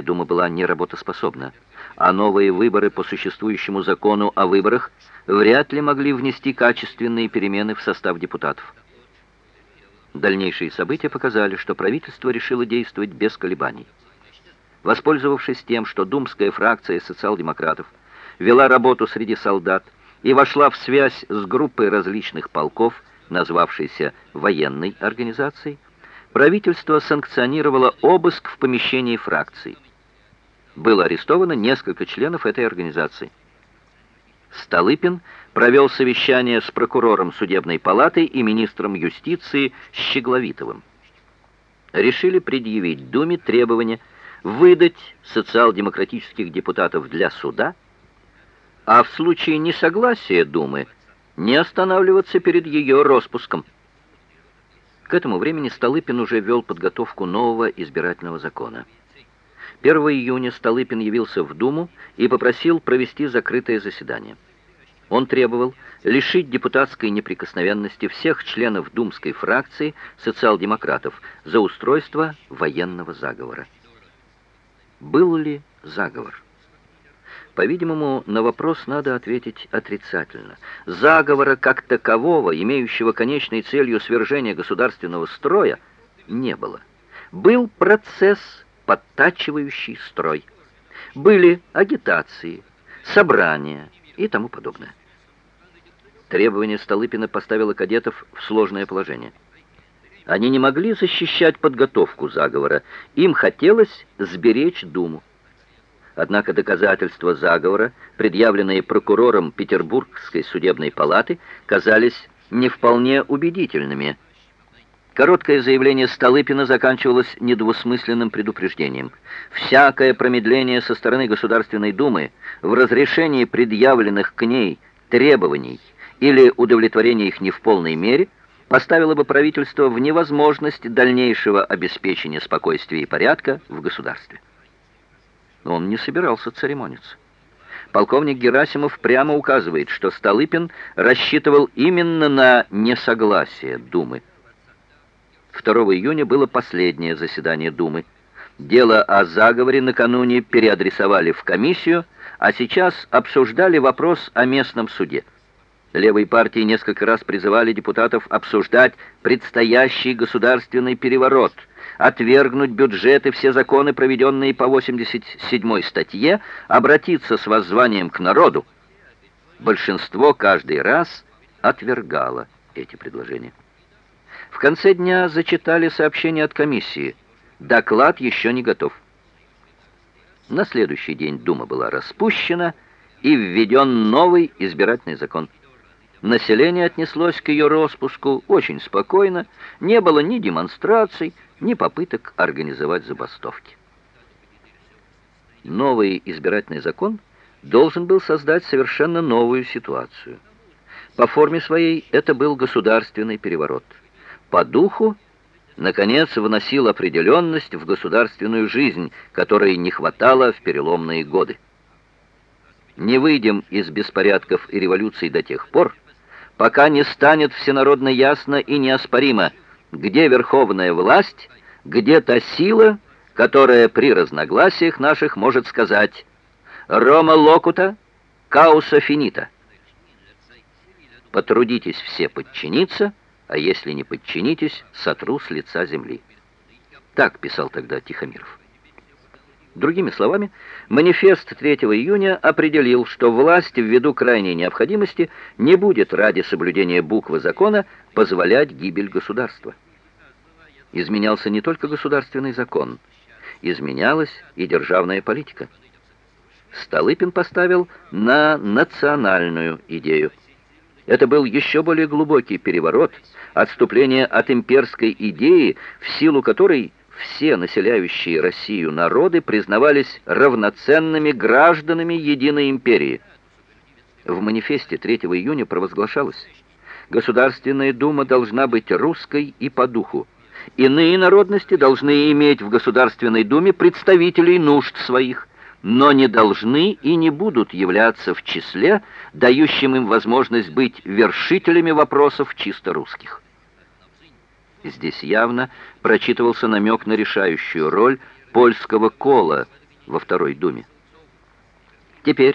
Дума была неработоспособна, а новые выборы по существующему закону о выборах вряд ли могли внести качественные перемены в состав депутатов. Дальнейшие события показали, что правительство решило действовать без колебаний. Воспользовавшись тем, что думская фракция социал-демократов вела работу среди солдат и вошла в связь с группой различных полков, назвавшейся военной организацией, правительство санкционировало обыск в помещении фракции. Было арестовано несколько членов этой организации. Столыпин провел совещание с прокурором судебной палаты и министром юстиции Щегловитовым. Решили предъявить Думе требование выдать социал-демократических депутатов для суда, а в случае несогласия Думы не останавливаться перед ее распуском. К этому времени Столыпин уже вел подготовку нового избирательного закона. 1 июня Столыпин явился в Думу и попросил провести закрытое заседание. Он требовал лишить депутатской неприкосновенности всех членов думской фракции социал-демократов за устройство военного заговора. Был ли заговор? По-видимому, на вопрос надо ответить отрицательно. Заговора как такового, имеющего конечной целью свержения государственного строя, не было. Был процесс, подтачивающий строй. Были агитации, собрания и тому подобное. Требование Столыпина поставило кадетов в сложное положение. Они не могли защищать подготовку заговора, им хотелось сберечь Думу. Однако доказательства заговора, предъявленные прокурором Петербургской судебной палаты, казались не вполне убедительными. Короткое заявление Столыпина заканчивалось недвусмысленным предупреждением. Всякое промедление со стороны Государственной Думы в разрешении предъявленных к ней требований или удовлетворение их не в полной мере поставило бы правительство в невозможность дальнейшего обеспечения спокойствия и порядка в государстве. Он не собирался церемониться. Полковник Герасимов прямо указывает, что Столыпин рассчитывал именно на несогласие Думы. 2 июня было последнее заседание Думы. Дело о заговоре накануне переадресовали в комиссию, а сейчас обсуждали вопрос о местном суде. Левые партии несколько раз призывали депутатов обсуждать предстоящий государственный переворот – отвергнуть бюджет и все законы, проведенные по 87 статье, обратиться с воззванием к народу. Большинство каждый раз отвергало эти предложения. В конце дня зачитали сообщение от комиссии. Доклад еще не готов. На следующий день Дума была распущена и введен новый избирательный закон. Население отнеслось к ее распуску очень спокойно, не было ни демонстраций, ни попыток организовать забастовки. Новый избирательный закон должен был создать совершенно новую ситуацию. По форме своей это был государственный переворот. По духу, наконец, вносил определенность в государственную жизнь, которой не хватало в переломные годы. Не выйдем из беспорядков и революций до тех пор, пока не станет всенародно ясно и неоспоримо – где верховная власть, где та сила, которая при разногласиях наших может сказать «Рома локута, кауса финита». Потрудитесь все подчиниться, а если не подчинитесь, сотру с лица земли. Так писал тогда Тихомиров. Другими словами, манифест 3 июня определил, что власть ввиду крайней необходимости не будет ради соблюдения буквы закона позволять гибель государства. Изменялся не только государственный закон, изменялась и державная политика. Столыпин поставил на национальную идею. Это был еще более глубокий переворот, отступление от имперской идеи, в силу которой все населяющие Россию народы признавались равноценными гражданами единой империи. В манифесте 3 июня провозглашалось «Государственная дума должна быть русской и по духу. Иные народности должны иметь в Государственной думе представителей нужд своих, но не должны и не будут являться в числе, дающим им возможность быть вершителями вопросов чисто русских». Здесь явно прочитывался намек на решающую роль польского кола во Второй Думе. Теперь